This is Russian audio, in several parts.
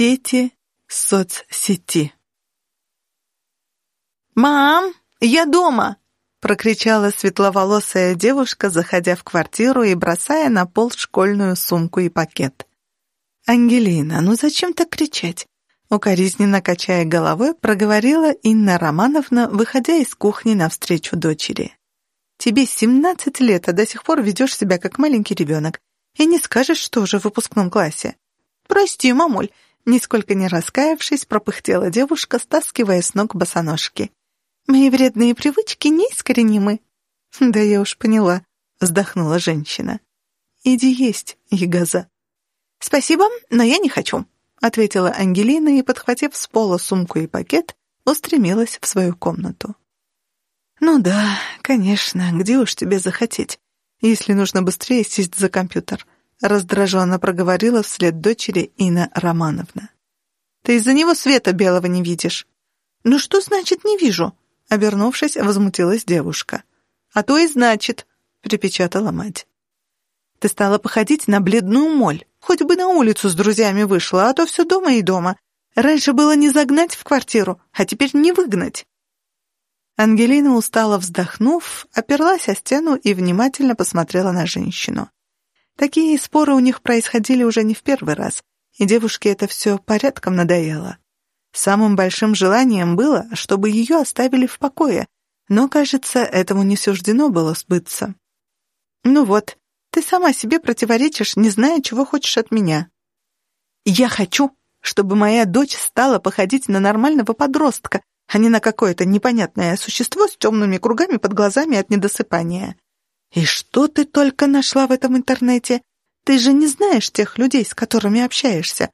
Сети соцсети. «Мам, я дома!» — прокричала светловолосая девушка, заходя в квартиру и бросая на пол школьную сумку и пакет. «Ангелина, ну зачем так кричать?» Укоризненно качая головой, проговорила Инна Романовна, выходя из кухни навстречу дочери. «Тебе семнадцать лет, а до сих пор ведешь себя как маленький ребенок. И не скажешь, что уже в выпускном классе». «Прости, мамуль», — нисколько не раскаявшись, пропыхтела девушка, стаскивая с ног босоножки. «Мои вредные привычки неискоренимы». «Да я уж поняла», — вздохнула женщина. «Иди есть, ягоза». «Спасибо, но я не хочу», — ответила Ангелина и, подхватив с пола сумку и пакет, устремилась в свою комнату. «Ну да, конечно, где уж тебе захотеть, если нужно быстрее сесть за компьютер», — раздраженно проговорила вслед дочери Инна Романовна. «Ты из-за него света белого не видишь». «Ну что значит «не вижу»?» — обернувшись, возмутилась девушка. «А то и значит», — припечатала мать. «Ты стала походить на бледную моль. Хоть бы на улицу с друзьями вышла, а то все дома и дома. Раньше было не загнать в квартиру, а теперь не выгнать». Ангелина, устало вздохнув, оперлась о стену и внимательно посмотрела на женщину. Такие споры у них происходили уже не в первый раз, и девушке это все порядком надоело. Самым большим желанием было, чтобы ее оставили в покое, но, кажется, этому не суждено было сбыться. «Ну вот, ты сама себе противоречишь, не зная, чего хочешь от меня. Я хочу, чтобы моя дочь стала походить на нормального подростка, а не на какое-то непонятное существо с темными кругами под глазами от недосыпания. И что ты только нашла в этом интернете? Ты же не знаешь тех людей, с которыми общаешься.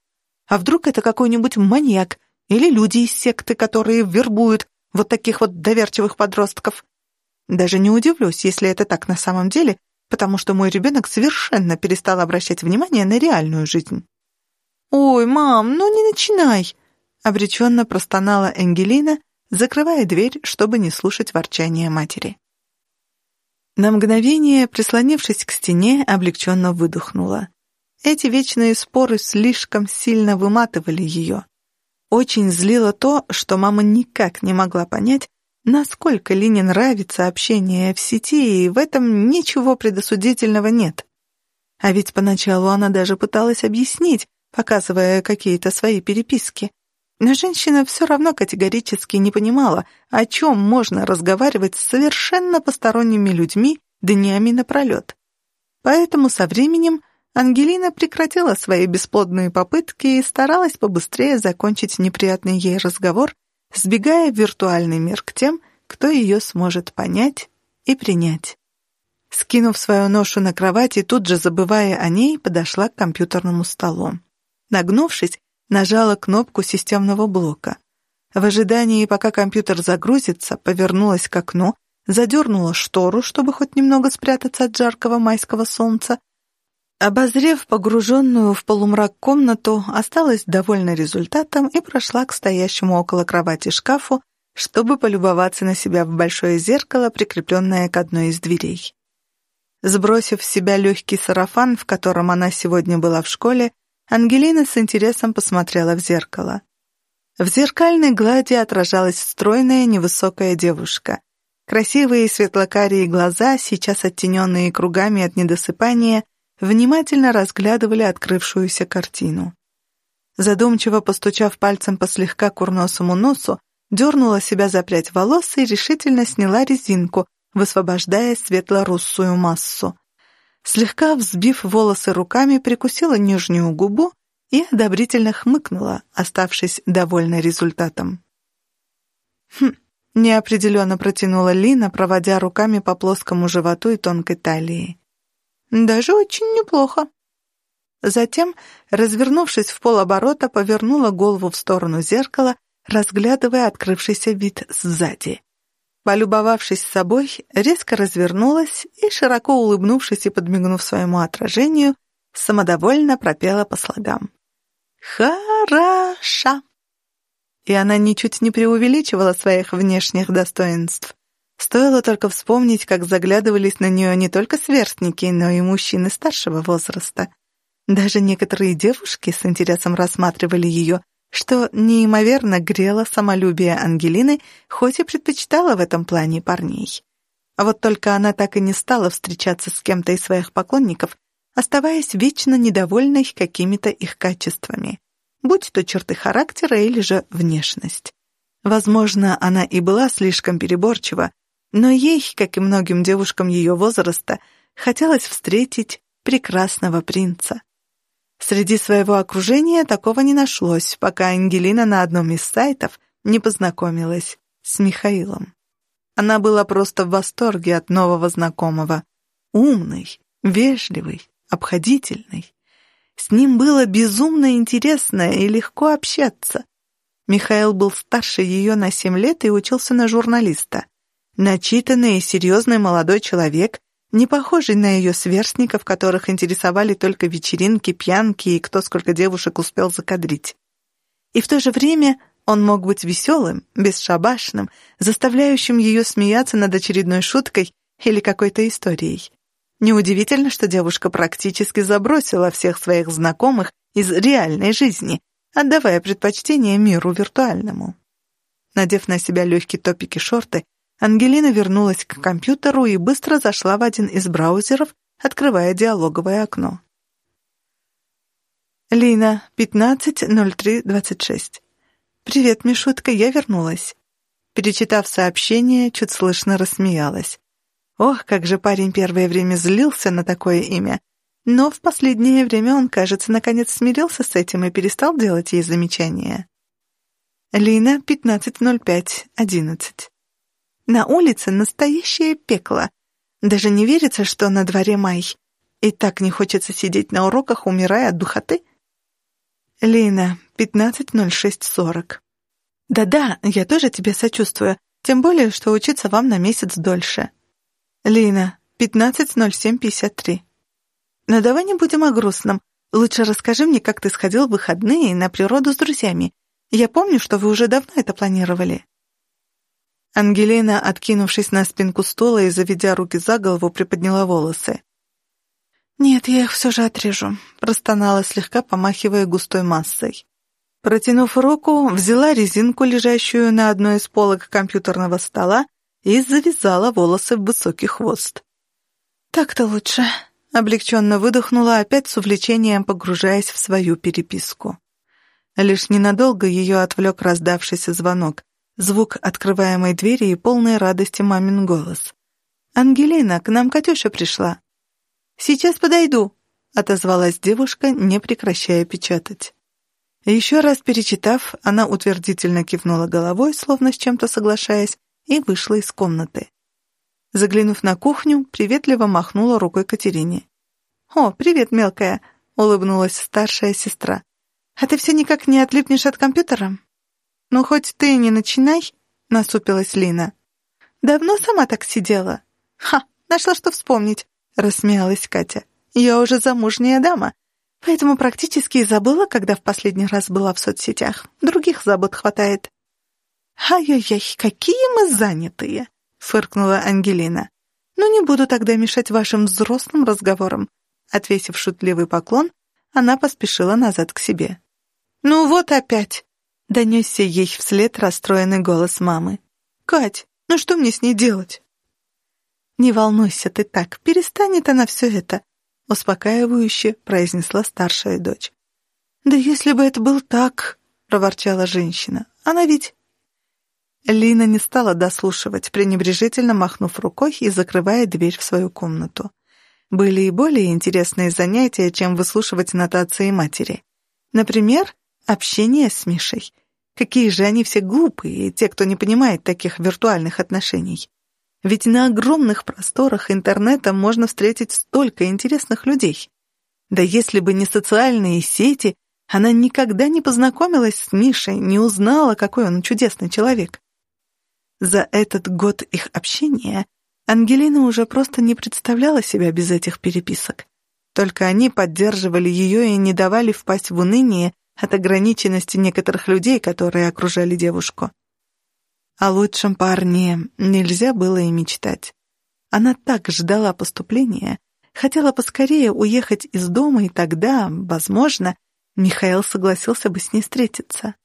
А вдруг это какой-нибудь маньяк или люди из секты, которые вербуют вот таких вот доверчивых подростков? Даже не удивлюсь, если это так на самом деле, потому что мой ребенок совершенно перестал обращать внимание на реальную жизнь. «Ой, мам, ну не начинай!» — обреченно простонала Ангелина, закрывая дверь, чтобы не слушать ворчания матери. На мгновение, прислонившись к стене, облегченно выдохнула. Эти вечные споры слишком сильно выматывали ее. Очень злило то, что мама никак не могла понять, насколько Лине нравится общение в сети, и в этом ничего предосудительного нет. А ведь поначалу она даже пыталась объяснить, показывая какие-то свои переписки. Но женщина все равно категорически не понимала, о чем можно разговаривать с совершенно посторонними людьми днями напролет. Поэтому со временем Ангелина прекратила свои бесплодные попытки и старалась побыстрее закончить неприятный ей разговор сбегая в виртуальный мир к тем, кто ее сможет понять и принять. Скинув свою ношу на кровать и тут же забывая о ней, подошла к компьютерному столу. Нагнувшись, нажала кнопку системного блока. В ожидании, пока компьютер загрузится, повернулась к окну, задернула штору, чтобы хоть немного спрятаться от жаркого майского солнца, Обозрев погруженную в полумрак комнату, осталась довольна результатом и прошла к стоящему около кровати шкафу, чтобы полюбоваться на себя в большое зеркало, прикрепленное к одной из дверей. Сбросив с себя легкий сарафан, в котором она сегодня была в школе, Ангелина с интересом посмотрела в зеркало. В зеркальной глади отражалась стройная невысокая девушка. Красивые светлокарие глаза, сейчас оттененные кругами от недосыпания, внимательно разглядывали открывшуюся картину. Задумчиво постучав пальцем по слегка курносому носу, дернула себя за прядь волос и решительно сняла резинку, высвобождая светло-руссую массу. Слегка взбив волосы руками, прикусила нижнюю губу и одобрительно хмыкнула, оставшись довольной результатом. «Хм», — неопределенно протянула Лина, проводя руками по плоскому животу и тонкой талии. Даже очень неплохо. Затем, развернувшись в полоборота, повернула голову в сторону зеркала, разглядывая открывшийся вид сзади. Полюбовавшись собой, резко развернулась и, широко улыбнувшись и подмигнув своему отражению, самодовольно пропела по слогам. «Хороша!» И она ничуть не преувеличивала своих внешних достоинств. Стоило только вспомнить, как заглядывались на нее не только сверстники, но и мужчины старшего возраста. Даже некоторые девушки с интересом рассматривали ее, что неимоверно грело самолюбие Ангелины, хоть и предпочитала в этом плане парней. А вот только она так и не стала встречаться с кем-то из своих поклонников, оставаясь вечно недовольной какими-то их качествами, будь то черты характера или же внешность. Возможно, она и была слишком переборчива, но ей, как и многим девушкам ее возраста, хотелось встретить прекрасного принца. Среди своего окружения такого не нашлось, пока Ангелина на одном из сайтов не познакомилась с Михаилом. Она была просто в восторге от нового знакомого. Умный, вежливый, обходительный. С ним было безумно интересно и легко общаться. Михаил был старше ее на семь лет и учился на журналиста. Начитанный и серьезный молодой человек, не похожий на ее сверстников, которых интересовали только вечеринки, пьянки и кто сколько девушек успел закадрить. И в то же время он мог быть веселым, бесшабашным, заставляющим ее смеяться над очередной шуткой или какой-то историей. Неудивительно, что девушка практически забросила всех своих знакомых из реальной жизни, отдавая предпочтение миру виртуальному. Надев на себя легкие топики шорты, Ангелина вернулась к компьютеру и быстро зашла в один из браузеров, открывая диалоговое окно. Лина, 15.03.26. «Привет, Мишутка, я вернулась». Перечитав сообщение, чуть слышно рассмеялась. Ох, как же парень первое время злился на такое имя. Но в последнее время он, кажется, наконец смирился с этим и перестал делать ей замечания. Лина, 15.05.11. На улице настоящее пекло. Даже не верится, что на дворе май. И так не хочется сидеть на уроках, умирая от духоты. Лина, 15.06.40. Да-да, я тоже тебе сочувствую, тем более, что учиться вам на месяц дольше. Лина, 15.07.53. Но давай не будем о грустном. Лучше расскажи мне, как ты сходил в выходные на природу с друзьями. Я помню, что вы уже давно это планировали. Ангелина, откинувшись на спинку стула и заведя руки за голову, приподняла волосы. «Нет, я их все же отрежу», — простонала слегка, помахивая густой массой. Протянув руку, взяла резинку, лежащую на одной из полок компьютерного стола, и завязала волосы в высокий хвост. «Так-то лучше», — облегченно выдохнула, опять с увлечением погружаясь в свою переписку. Лишь ненадолго ее отвлек раздавшийся звонок, звук открываемой двери и полной радости мамин голос. «Ангелина, к нам Катюша пришла». «Сейчас подойду», — отозвалась девушка, не прекращая печатать. Еще раз перечитав, она утвердительно кивнула головой, словно с чем-то соглашаясь, и вышла из комнаты. Заглянув на кухню, приветливо махнула рукой Катерине. «О, привет, мелкая!» — улыбнулась старшая сестра. «А ты все никак не отлипнешь от компьютера?» «Ну, хоть ты не начинай», — насупилась Лина. «Давно сама так сидела?» «Ха, нашла что вспомнить», — рассмеялась Катя. «Я уже замужняя дама, поэтому практически и забыла, когда в последний раз была в соцсетях. Других забот хватает». «Ай-яй-яй, какие мы занятые!» — фыркнула Ангелина. «Ну, не буду тогда мешать вашим взрослым разговорам». Отвесив шутливый поклон, она поспешила назад к себе. «Ну вот опять!» — донесся ей вслед расстроенный голос мамы. «Кать, ну что мне с ней делать?» «Не волнуйся ты так, перестанет она все это», — успокаивающе произнесла старшая дочь. «Да если бы это был так», — проворчала женщина, — «она ведь...» Лина не стала дослушивать, пренебрежительно махнув рукой и закрывая дверь в свою комнату. Были и более интересные занятия, чем выслушивать нотации матери. Например, общение с Мишей. Какие же они все глупые, те, кто не понимает таких виртуальных отношений. Ведь на огромных просторах интернета можно встретить столько интересных людей. Да если бы не социальные сети, она никогда не познакомилась с Мишей, не узнала, какой он чудесный человек. За этот год их общения Ангелина уже просто не представляла себя без этих переписок. Только они поддерживали ее и не давали впасть в уныние от ограниченности некоторых людей, которые окружали девушку. О лучшем парне нельзя было и мечтать. Она так ждала поступления, Хотела поскорее уехать из дома, и тогда, возможно, Михаил согласился бы с ней встретиться.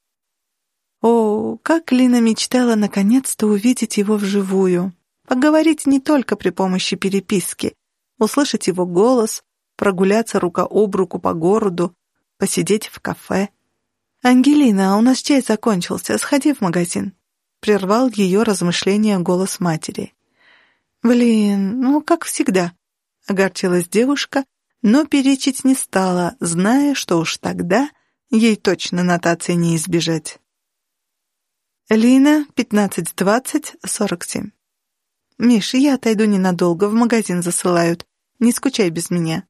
О, как Лина мечтала наконец-то увидеть его вживую. Поговорить не только при помощи переписки, услышать его голос, прогуляться рука об руку по городу, посидеть в кафе. «Ангелина, а у нас чай закончился, сходи в магазин», — прервал ее размышления голос матери. «Блин, ну, как всегда», — огорчилась девушка, но перечить не стала, зная, что уж тогда ей точно нотации не избежать. Лина, 15-20-47. «Миш, я отойду ненадолго, в магазин засылают. Не скучай без меня».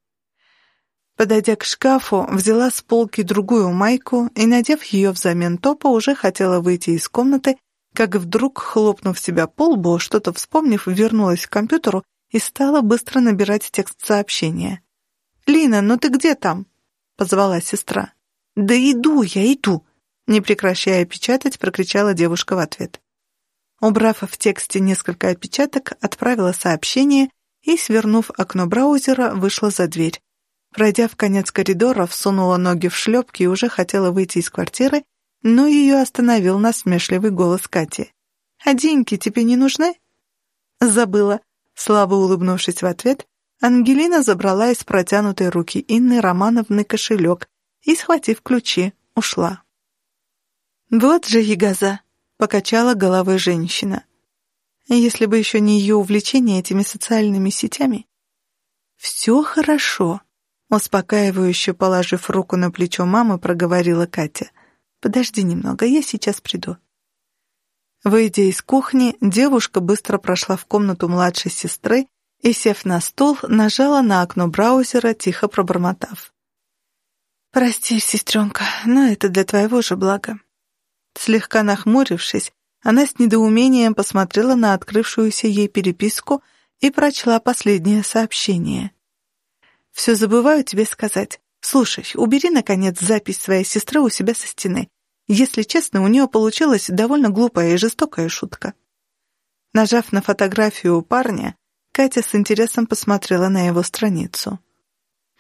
Подойдя к шкафу, взяла с полки другую майку и, надев ее взамен топа, уже хотела выйти из комнаты, как вдруг, хлопнув себя по лбу, что-то вспомнив, вернулась к компьютеру и стала быстро набирать текст сообщения. «Лина, ну ты где там?» — позвала сестра. «Да иду я, иду!» Не прекращая печатать, прокричала девушка в ответ. Убрав в тексте несколько опечаток, отправила сообщение и, свернув окно браузера, вышла за дверь. Пройдя в конец коридора, всунула ноги в шлепки и уже хотела выйти из квартиры, но ее остановил насмешливый голос Кати. «А деньги тебе не нужны?» «Забыла», — слабо улыбнувшись в ответ, Ангелина забрала из протянутой руки Инны Романовны кошелек и, схватив ключи, ушла. «Вот же ягоза!» — покачала головой женщина. «Если бы еще не ее увлечение этими социальными сетями». «Все хорошо», — успокаивающе положив руку на плечо мамы, проговорила Катя. «Подожди немного, я сейчас приду». Выйдя из кухни, девушка быстро прошла в комнату младшей сестры и, сев на стул, нажала на окно браузера, тихо пробормотав. «Прости, сестренка, но это для твоего же блага. Слегка нахмурившись, она с недоумением посмотрела на открывшуюся ей переписку и прочла последнее сообщение. «Все забываю тебе сказать. Слушай, убери, наконец, запись своей сестры у себя со стены. Если честно, у нее получилась довольно глупая и жестокая шутка». Нажав на фотографию у парня, Катя с интересом посмотрела на его страницу.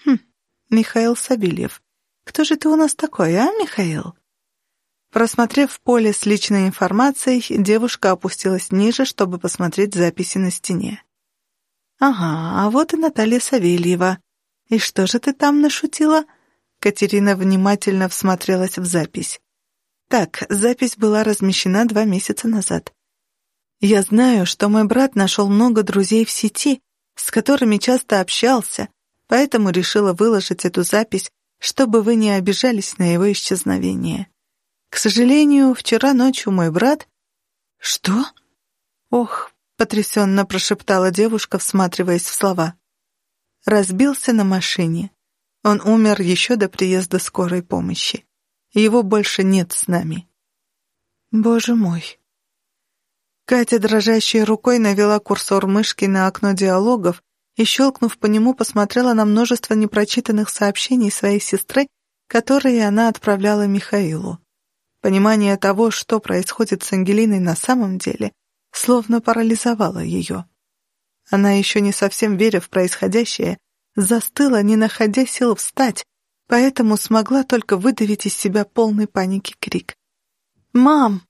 «Хм, Михаил Савельев. Кто же ты у нас такой, а, Михаил?» Просмотрев поле с личной информацией, девушка опустилась ниже, чтобы посмотреть записи на стене. «Ага, а вот и Наталья Савельева. И что же ты там нашутила?» Катерина внимательно всмотрелась в запись. «Так, запись была размещена два месяца назад. Я знаю, что мой брат нашел много друзей в сети, с которыми часто общался, поэтому решила выложить эту запись, чтобы вы не обижались на его исчезновение. К сожалению, вчера ночью мой брат... Что? Ох, потрясенно прошептала девушка, всматриваясь в слова. Разбился на машине. Он умер еще до приезда скорой помощи. Его больше нет с нами. Боже мой. Катя дрожащей рукой навела курсор мышки на окно диалогов и, щелкнув по нему, посмотрела на множество непрочитанных сообщений своей сестры, которые она отправляла Михаилу. Понимание того, что происходит с Ангелиной на самом деле, словно парализовало ее. Она, еще не совсем веря в происходящее, застыла, не находя сил встать, поэтому смогла только выдавить из себя полный паники крик. «Мам!»